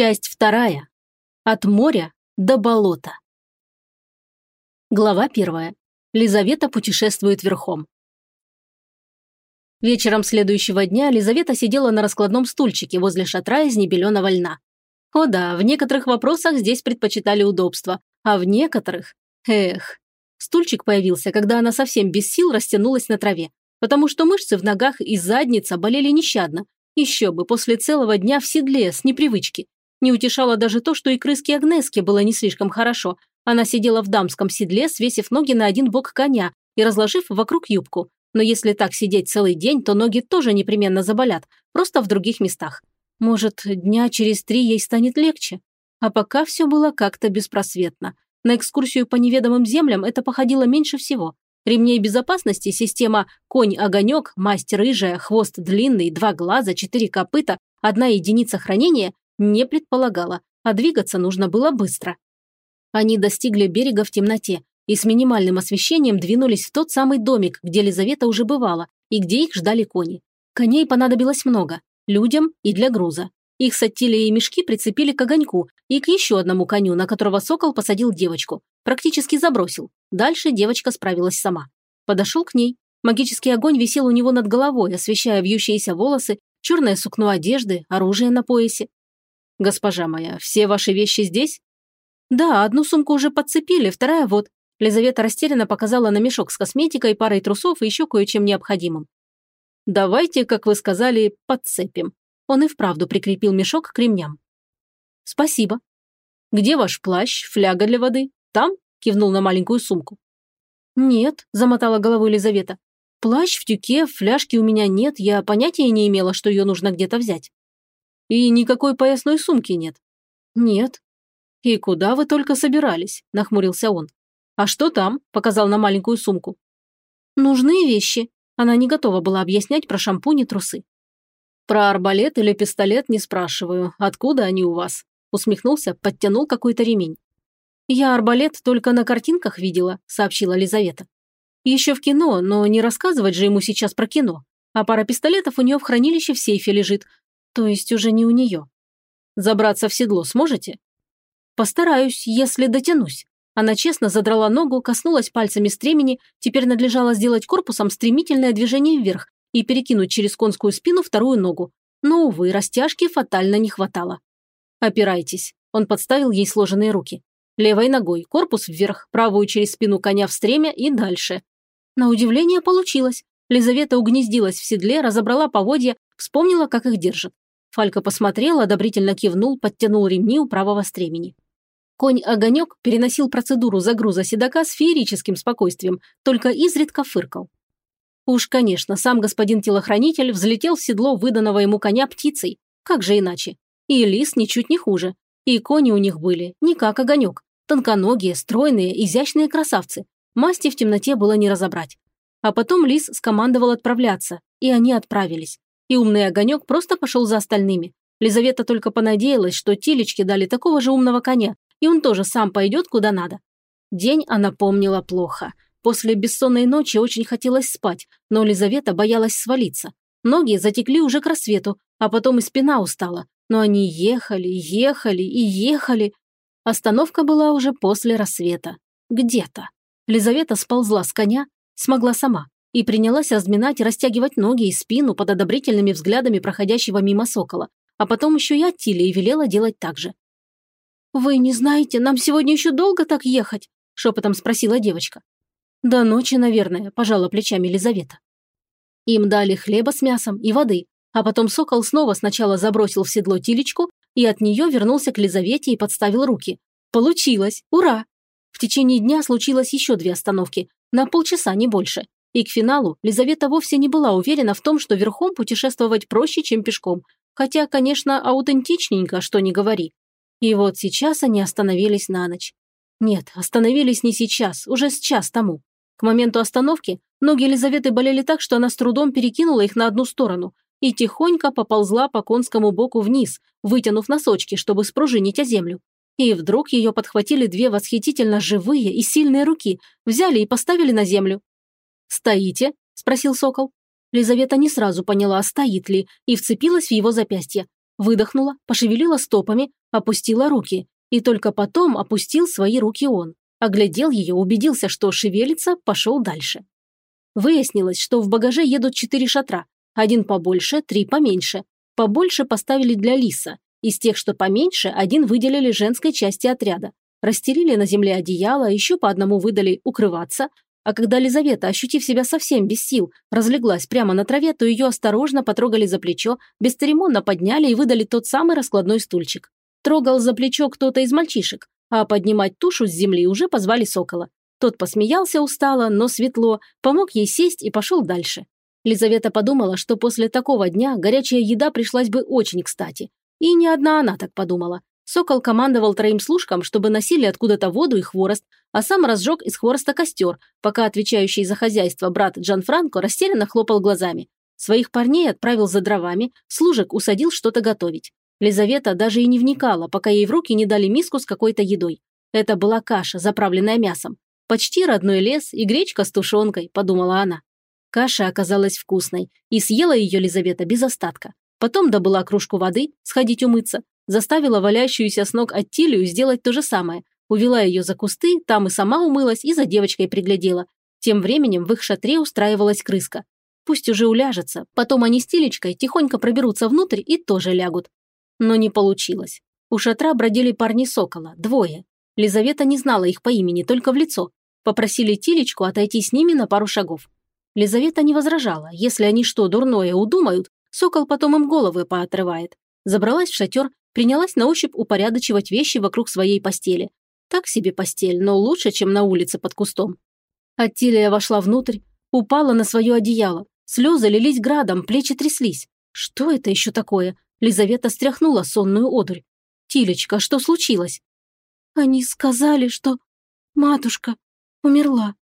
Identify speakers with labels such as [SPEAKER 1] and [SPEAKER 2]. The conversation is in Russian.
[SPEAKER 1] Часть вторая. От моря до болота. Глава первая. Лизавета путешествует верхом. Вечером следующего дня Лизавета сидела на раскладном стульчике возле шатра из небеленого льна. О да, в некоторых вопросах здесь предпочитали удобство, а в некоторых... Эх. Стульчик появился, когда она совсем без сил растянулась на траве, потому что мышцы в ногах и задница болели нещадно. Еще бы, после целого дня в седле, с непривычки. Не утешало даже то, что и крыске Агнеске было не слишком хорошо. Она сидела в дамском седле, свесив ноги на один бок коня и разложив вокруг юбку. Но если так сидеть целый день, то ноги тоже непременно заболят, просто в других местах. Может, дня через три ей станет легче? А пока все было как-то беспросветно. На экскурсию по неведомым землям это походило меньше всего. Ремней безопасности система «Конь-огонек», «Масть рыжая», «Хвост длинный», «Два глаза», «Четыре копыта», «Одна единица хранения» не предполагала, а двигаться нужно было быстро. Они достигли берега в темноте и с минимальным освещением двинулись в тот самый домик, где Лизавета уже бывала и где их ждали кони. Коней понадобилось много – людям и для груза. Их сатили и мешки прицепили к огоньку и к еще одному коню, на которого сокол посадил девочку. Практически забросил. Дальше девочка справилась сама. Подошел к ней. Магический огонь висел у него над головой, освещая вьющиеся волосы, черное сукно одежды, оружие на поясе. «Госпожа моя, все ваши вещи здесь?» «Да, одну сумку уже подцепили, вторая вот». Лизавета растерянно показала на мешок с косметикой, парой трусов и еще кое-чем необходимым. «Давайте, как вы сказали, подцепим». Он и вправду прикрепил мешок к ремням. «Спасибо». «Где ваш плащ, фляга для воды? Там?» – кивнул на маленькую сумку. «Нет», – замотала головой Лизавета. «Плащ в тюке, фляжки у меня нет, я понятия не имела, что ее нужно где-то взять». И никакой поясной сумки нет? Нет. И куда вы только собирались? Нахмурился он. А что там? Показал на маленькую сумку. Нужны вещи. Она не готова была объяснять про шампунь и трусы. Про арбалет или пистолет не спрашиваю. Откуда они у вас? Усмехнулся, подтянул какой-то ремень. «Я арбалет только на картинках видела», – сообщила Лизавета. «Еще в кино, но не рассказывать же ему сейчас про кино. А пара пистолетов у нее в хранилище в сейфе лежит, то есть уже не у нее. Забраться в седло сможете? Постараюсь, если дотянусь. Она честно задрала ногу, коснулась пальцами стремени, теперь надлежало сделать корпусом стремительное движение вверх и перекинуть через конскую спину вторую ногу. Но, увы, растяжки фатально не хватало. «Опирайтесь», – он подставил ей сложенные руки. Левой ногой, корпус вверх, правую через спину коня в стремя и дальше. На удивление получилось. Лизавета угнездилась в седле, разобрала поводья, вспомнила, как их держат. Фалька посмотрел, одобрительно кивнул, подтянул ремни у правого стремени. Конь-огонек переносил процедуру загруза седока с феерическим спокойствием, только изредка фыркал. Уж, конечно, сам господин телохранитель взлетел в седло выданного ему коня птицей. Как же иначе? И лис ничуть не хуже. И кони у них были, не как огонек. Тонконогие, стройные, изящные красавцы. Масти в темноте было не разобрать. А потом лис скомандовал отправляться, и они отправились и умный огонек просто пошел за остальными. Лизавета только понадеялась, что Тилечке дали такого же умного коня, и он тоже сам пойдет куда надо. День она помнила плохо. После бессонной ночи очень хотелось спать, но Лизавета боялась свалиться. Ноги затекли уже к рассвету, а потом и спина устала. Но они ехали, ехали и ехали. Остановка была уже после рассвета. Где-то. Лизавета сползла с коня, смогла сама и принялась разминать и растягивать ноги и спину под одобрительными взглядами проходящего мимо сокола, а потом еще и Аттиле и велела делать так же. «Вы не знаете, нам сегодня еще долго так ехать?» – шепотом спросила девочка. «До ночи, наверное», – пожала плечами Елизавета. Им дали хлеба с мясом и воды, а потом сокол снова сначала забросил в седло тилечку и от нее вернулся к Лизавете и подставил руки. Получилось! Ура! В течение дня случилось еще две остановки, на полчаса, не больше. И к финалу Лизавета вовсе не была уверена в том, что верхом путешествовать проще, чем пешком. Хотя, конечно, аутентичненько, что не говори. И вот сейчас они остановились на ночь. Нет, остановились не сейчас, уже с час тому. К моменту остановки ноги Елизаветы болели так, что она с трудом перекинула их на одну сторону и тихонько поползла по конскому боку вниз, вытянув носочки, чтобы спружинить о землю. И вдруг ее подхватили две восхитительно живые и сильные руки, взяли и поставили на землю. «Стоите?» – спросил сокол. Лизавета не сразу поняла, стоит ли, и вцепилась в его запястье. выдохнула, пошевелила стопами, опустила руки. И только потом опустил свои руки он. Оглядел ее, убедился, что шевелится, пошел дальше. Выяснилось, что в багаже едут четыре шатра. Один побольше, три поменьше. Побольше поставили для Лиса. Из тех, что поменьше, один выделили женской части отряда. Расстелили на земле одеяло, еще по одному выдали укрываться, а когда Лизавета, ощутив себя совсем без сил, разлеглась прямо на траве, то ее осторожно потрогали за плечо, бесцеремонно подняли и выдали тот самый раскладной стульчик. Трогал за плечо кто-то из мальчишек, а поднимать тушу с земли уже позвали сокола. Тот посмеялся устало, но светло, помог ей сесть и пошел дальше. Лизавета подумала, что после такого дня горячая еда пришлась бы очень кстати. И не одна она так подумала. Сокол командовал троим служкам, чтобы носили откуда-то воду и хворост, а сам разжег из хвороста костер, пока отвечающий за хозяйство брат Джан Франко растерянно хлопал глазами. Своих парней отправил за дровами, служек усадил что-то готовить. Лизавета даже и не вникала, пока ей в руки не дали миску с какой-то едой. Это была каша, заправленная мясом. Почти родной лес и гречка с тушенкой, подумала она. Каша оказалась вкусной, и съела ее Лизавета без остатка. Потом добыла кружку воды, сходить умыться, заставила валяющуюся с ног Аттилию сделать то же самое, увела ее за кусты, там и сама умылась и за девочкой приглядела. Тем временем в их шатре устраивалась крыска. Пусть уже уляжется, потом они с Тилечкой тихонько проберутся внутрь и тоже лягут. Но не получилось. У шатра бродили парни сокола, двое. Лизавета не знала их по имени, только в лицо. Попросили Тилечку отойти с ними на пару шагов. Лизавета не возражала. Если они что дурное удумают, сокол потом им головы поотрывает. Забралась в шатер, принялась на ощупь упорядочивать вещи вокруг своей постели. Так себе постель, но лучше, чем на улице под кустом. Аттилия вошла внутрь, упала на свое одеяло. Слезы лились градом, плечи тряслись. Что это еще такое? Лизавета стряхнула сонную одурь. «Тилечка, что случилось?»
[SPEAKER 2] «Они сказали, что матушка умерла»,